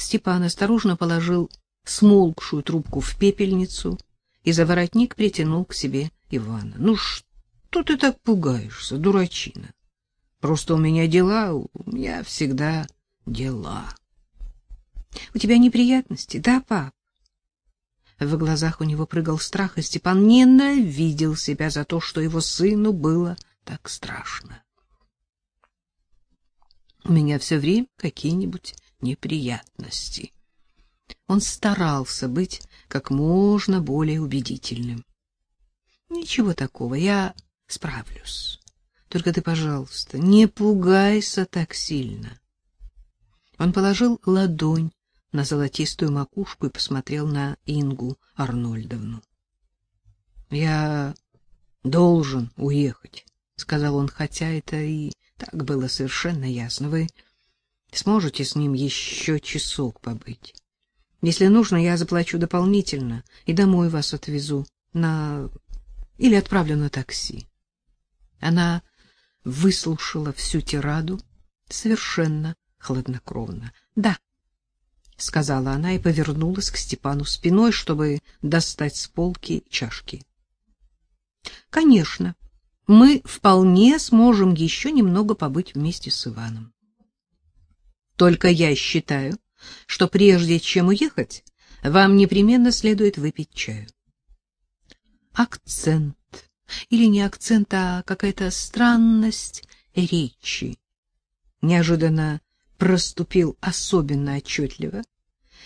Степан осторожно положил смолкшую трубку в пепельницу и за воротник притянул к себе Ивана. — Ну что ты так пугаешься, дурачина? Просто у меня дела, у меня всегда дела. — У тебя неприятности, да, пап? В глазах у него прыгал страх, и Степан ненавидел себя за то, что его сыну было так страшно. У меня все время какие-нибудь неприятности. Он старался быть как можно более убедительным. Ничего такого, я справлюсь. Только ты, пожалуйста, не пугайся так сильно. Он положил ладонь на золотистую макушку и посмотрел на Ингу Арнольдовну. Я должен уехать, сказал он, хотя это и так было совершенно ясно. Вы сможете с ним еще часок побыть. Если нужно, я заплачу дополнительно и домой вас отвезу на или отправлю на такси. Она выслушала всю тираду совершенно хладнокровно. Да, сказала она и повернулась к Степану спиной, чтобы достать с полки чашки. Конечно, мы вполне сможем еще немного побыть вместе с Иваном. Только я считаю, что прежде чем уехать, вам непременно следует выпить чаю. Акцент или не акцент, а какая-то странность речи неожиданно проступил особенно отчетливо,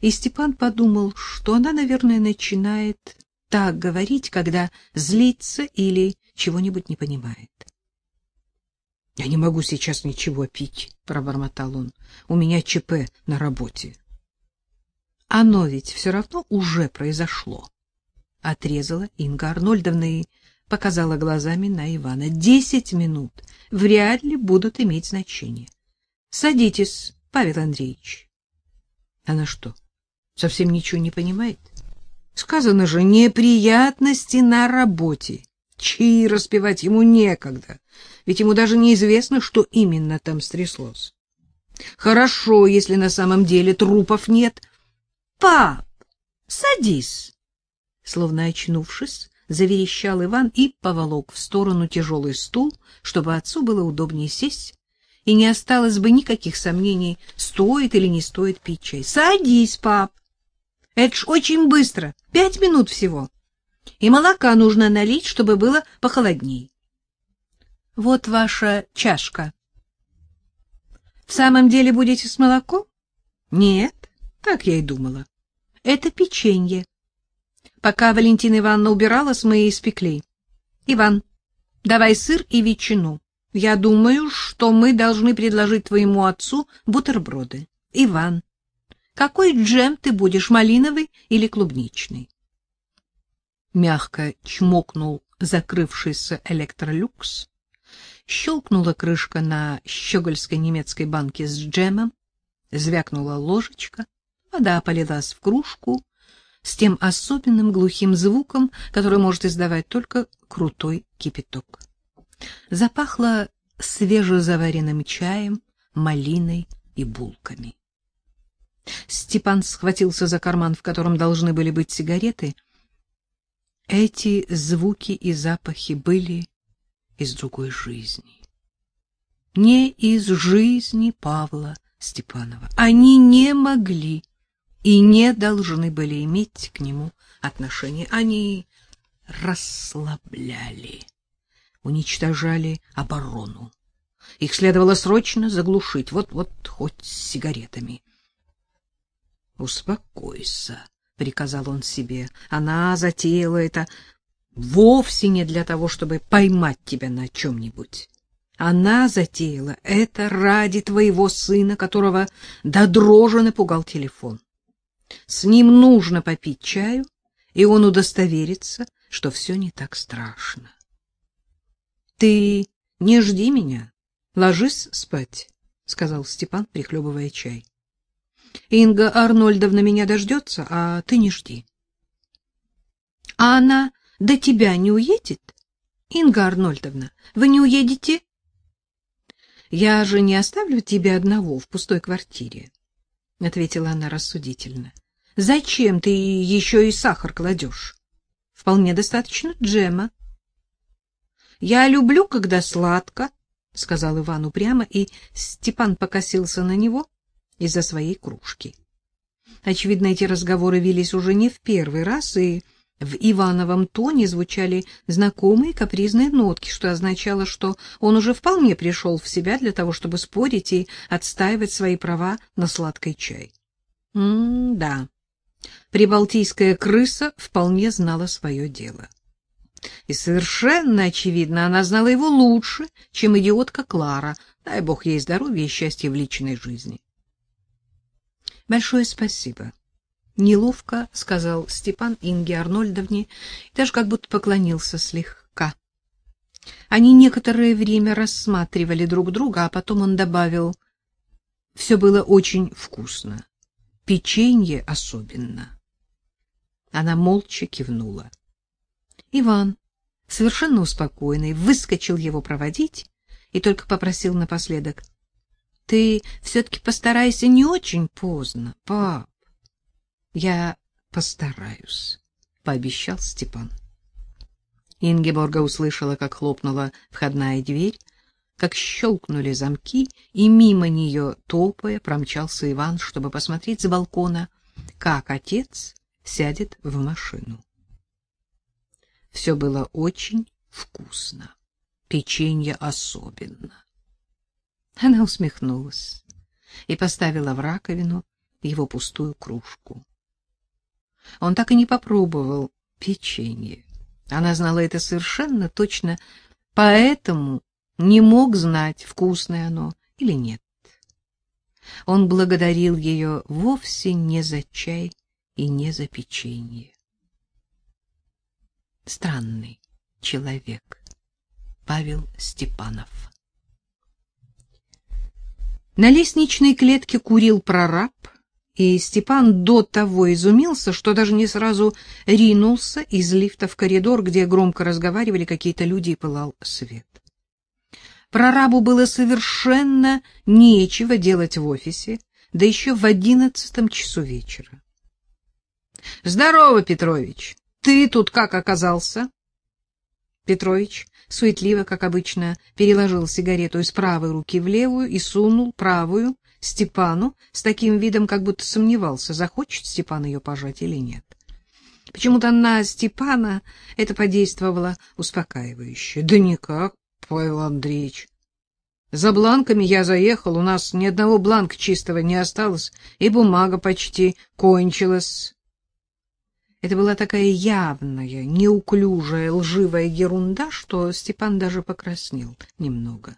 и Степан подумал, что она, наверное, начинает так говорить, когда злится или чего-нибудь не понимает. — Я не могу сейчас ничего пить, — пробормотал он. — У меня ЧП на работе. — Оно ведь все равно уже произошло, — отрезала Инга Арнольдовна и показала глазами на Ивана. — Десять минут вряд ли будут иметь значение. — Садитесь, Павел Андреевич. — Она что, совсем ничего не понимает? Сказано же, неприятности на работе. Чьи распевать ему некогда, ведь ему даже неизвестно, что именно там стряслось. Хорошо, если на самом деле трупов нет. Пап, садись. Словно очнувшись, заверещал Иван и поволок в сторону тяжелый стул, чтобы отцу было удобнее сесть, и не осталось бы никаких сомнений, стоит или не стоит пить чай. Садись, пап. Это ж очень быстро, пять минут всего и молока нужно налить, чтобы было похолодней. Вот ваша чашка. В самом деле будете с молоком? Нет, так я и думала. Это печенье. Пока Валентина Ивановна убиралась, мы и испекли. Иван, давай сыр и ветчину. Я думаю, что мы должны предложить твоему отцу бутерброды. Иван, какой джем ты будешь, малиновый или клубничный? Мягко чмокнул закрывшийся электролюкс, щелкнула крышка на щегольской немецкой банке с джемом, звякнула ложечка, вода полилась в кружку с тем особенным глухим звуком, который может издавать только крутой кипяток. Запахло свежезаваренным чаем, малиной и булками. Степан схватился за карман, в котором должны были быть сигареты, эти звуки и запахи были из другой жизни. Не из жизни Павла Степанова. Они не могли и не должны были иметь к нему отношения. Они расслабляли, уничтожали оборону. Их следовало срочно заглушить, вот-вот хоть сигаретами. Успокойся, приказал он себе. Она затеяла это вовсе не для того, чтобы поймать тебя на чем нибудь Она затеяла это ради твоего сына, которого до дрожи напугал телефон. С ним нужно попить чаю, и он удостоверится, что все не так страшно. Ты не жди меня, ложись спать, сказал Степан, прихлебывая чай. Инга Арнольдовна меня дождется, а ты не жди. — А она до тебя не уедет? Инга Арнольдовна, вы не уедете? — Я же не оставлю тебя одного в пустой квартире. — ответила она рассудительно. — Зачем ты еще и сахар кладешь? Вполне достаточно джема. — Я люблю, когда сладко, — сказал Иван упрямо, и Степан покосился на него из-за своей кружки. Очевидно, эти разговоры велись уже не в первый раз, и в Ивановом тоне звучали знакомые капризные нотки, что означало, что он уже вполне пришел в себя для того, чтобы спорить и отстаивать свои права на сладкий чай. М-да. Прибалтийская крыса вполне знала свое дело. И совершенно очевидно, она знала его лучше, чем идиотка Клара. Дай бог ей здоровья и счастья в личной жизни. Большое спасибо, неловко сказал Степан Инге Арнольдовне и даже как будто поклонился слегка. Они некоторое время рассматривали друг друга, а потом он добавил: «Все было очень вкусно. Печенье особенно. Она молча кивнула. Иван, совершенно успокоенный, выскочил его проводить и только попросил напоследок: "Ты все таки постарайся не очень поздно, пап". Я постараюсь, пообещал Степан. Ингеборга услышала, как хлопнула входная дверь, как щелкнули замки, и мимо нее, топая, промчался Иван, чтобы посмотреть с балкона, как отец сядет в машину. Все было очень вкусно, печенье особенно. Она усмехнулась и поставила в раковину его пустую кружку. Он так и не попробовал печенье. Она знала это совершенно точно, поэтому не мог знать, вкусное оно или нет. Он благодарил ее вовсе не за чай и не за печенье. Странный человек Павел Степанов На лестничной клетке курил прораб, и Степан до того изумился, что даже не сразу ринулся из лифта в коридор, где громко разговаривали какие-то люди и пылал свет. Прорабу было совершенно нечего делать в офисе, да еще в одиннадцатом часу вечера. — Здорово, Петрович! Ты тут как оказался? Петрович суетливо, как обычно, переложил сигарету из правой руки в левую и сунул правую Степану с таким видом, как будто сомневался, захочет Степан ее пожать или нет. Почему-то на Степана это подействовало успокаивающе. Да никак, Павел Андреевич. За бланками я заехал, у нас ни одного бланка чистого не осталось, и бумага почти кончилась. Это была такая явная, неуклюжая, лживая ерунда, что Степан даже покраснел немного.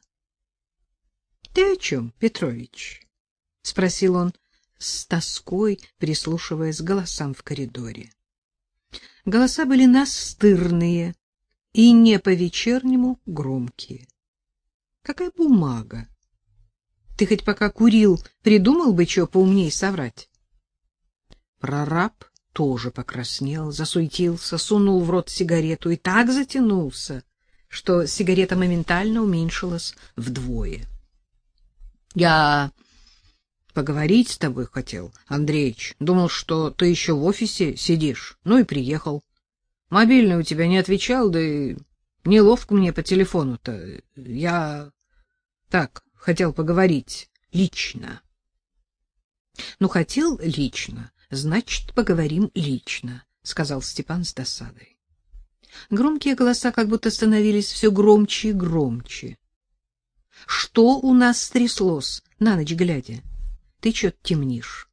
— Ты о чем, Петрович? — спросил он с тоской, прислушиваясь к голосам в коридоре. Голоса были настырные, и не по-вечернему громкие. Какая бумага? Ты хоть пока курил, придумал бы что поумней соврать? Прораб тоже покраснел, засуетился, сунул в рот сигарету и так затянулся, что сигарета моментально уменьшилась вдвое. Я поговорить с тобой хотел, Андреич. Думал, что ты еще в офисе сидишь. Ну и приехал. Мобильный у тебя не отвечал, да и неловко мне по телефону-то. Я так хотел поговорить лично. Ну, хотел лично, значит, поговорим лично, сказал Степан с досадой. Громкие голоса как будто становились все громче и громче. Что у нас стряслось на ночь глядя? Ты что темнишь?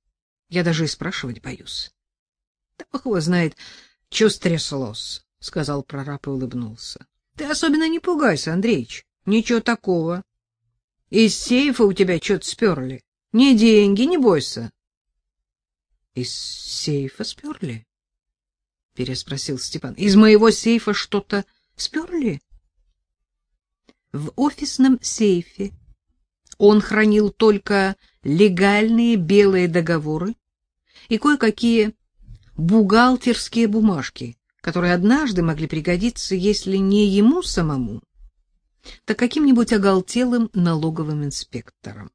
Я даже и спрашивать боюсь. Да бог знает, что стряслось, — сказал прораб и улыбнулся. — Ты особенно не пугайся, Андреич. Ничего такого. Из сейфа у тебя что-то сперли. Не деньги, не бойся. — Из сейфа сперли? — переспросил Степан. — Из моего сейфа что-то сперли? В офисном сейфе он хранил только легальные белые договоры и кое-какие бухгалтерские бумажки, которые однажды могли пригодиться, если не ему самому, то каким-нибудь оголтелым налоговым инспекторам.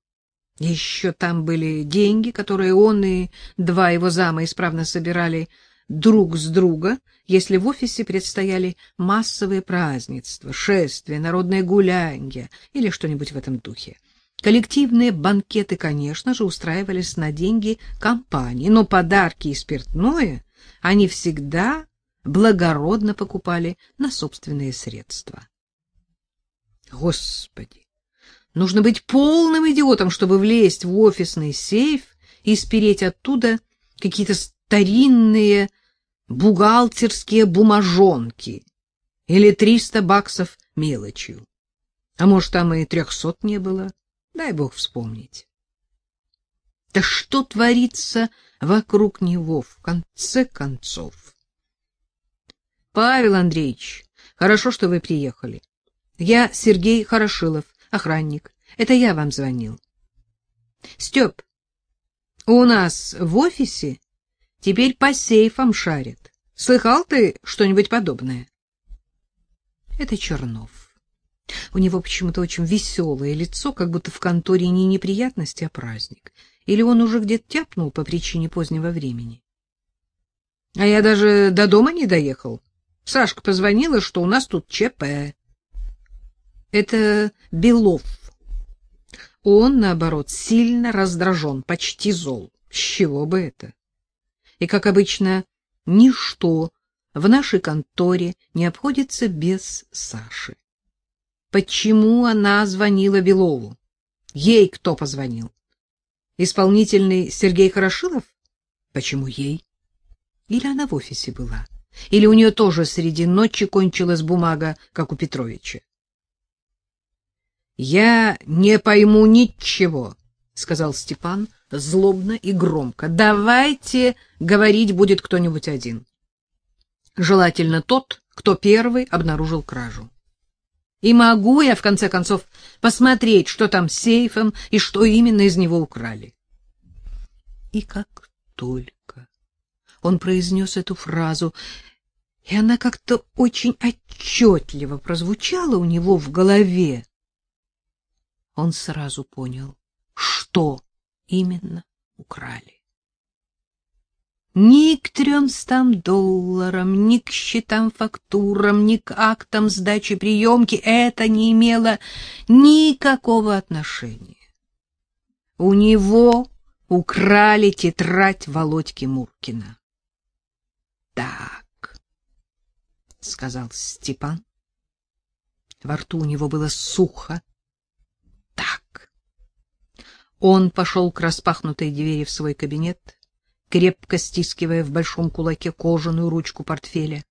Еще там были деньги, которые он и два его зама исправно собирали друг с друга, если в офисе предстояли массовые празднества, шествия, народное гулянье или что-нибудь в этом духе. Коллективные банкеты, конечно же, устраивались на деньги компании, но подарки и спиртное они всегда благородно покупали на собственные средства. Господи, нужно быть полным идиотом, чтобы влезть в офисный сейф и спереть оттуда какие-то старинные бухгалтерские бумажонки или триста баксов мелочью. А может, там и трехсот не было, дай бог вспомнить. Да что творится вокруг него в конце концов? Павел Андреевич, хорошо, что вы приехали. Я Сергей Хорошилов, охранник. Это я вам звонил. Степ, у нас в офисе теперь по сейфам шарят. Слыхал ты что-нибудь подобное? Это Чернов. У него почему-то очень веселое лицо, как будто в конторе не неприятности, а праздник. Или он уже где-то тяпнул по причине позднего времени. А я даже до дома не доехал. Сашка позвонила, что у нас тут ЧП. Это Белов. Он, наоборот, сильно раздражен, почти зол. С чего бы это? И, как обычно, ничто в нашей конторе не обходится без Саши. Почему она звонила Белову? Ей кто позвонил? Исполнительный Сергей Хорошилов? Почему ей? Или она в офисе была? Или у нее тоже среди ночи кончилась бумага, как у Петровича? Я не пойму ничего, сказал Степан злобно и громко. Давайте говорить будет кто-нибудь один. Желательно тот, кто первый обнаружил кражу. И могу я в конце концов посмотреть, что там с сейфом и что именно из него украли. И как только он произнес эту фразу, и она как-то очень отчетливо прозвучала у него в голове. Он сразу понял, что именно украли. Ни к трёмстам долларам, ни к счетам фактурам, ни к актам сдачи приемки это не имело никакого отношения. У него украли тетрадь Володьки Муркина. Так, сказал Степан. Во рту у него было сухо. Он пошел к распахнутой двери в свой кабинет, крепко стискивая в большом кулаке кожаную ручку портфеля.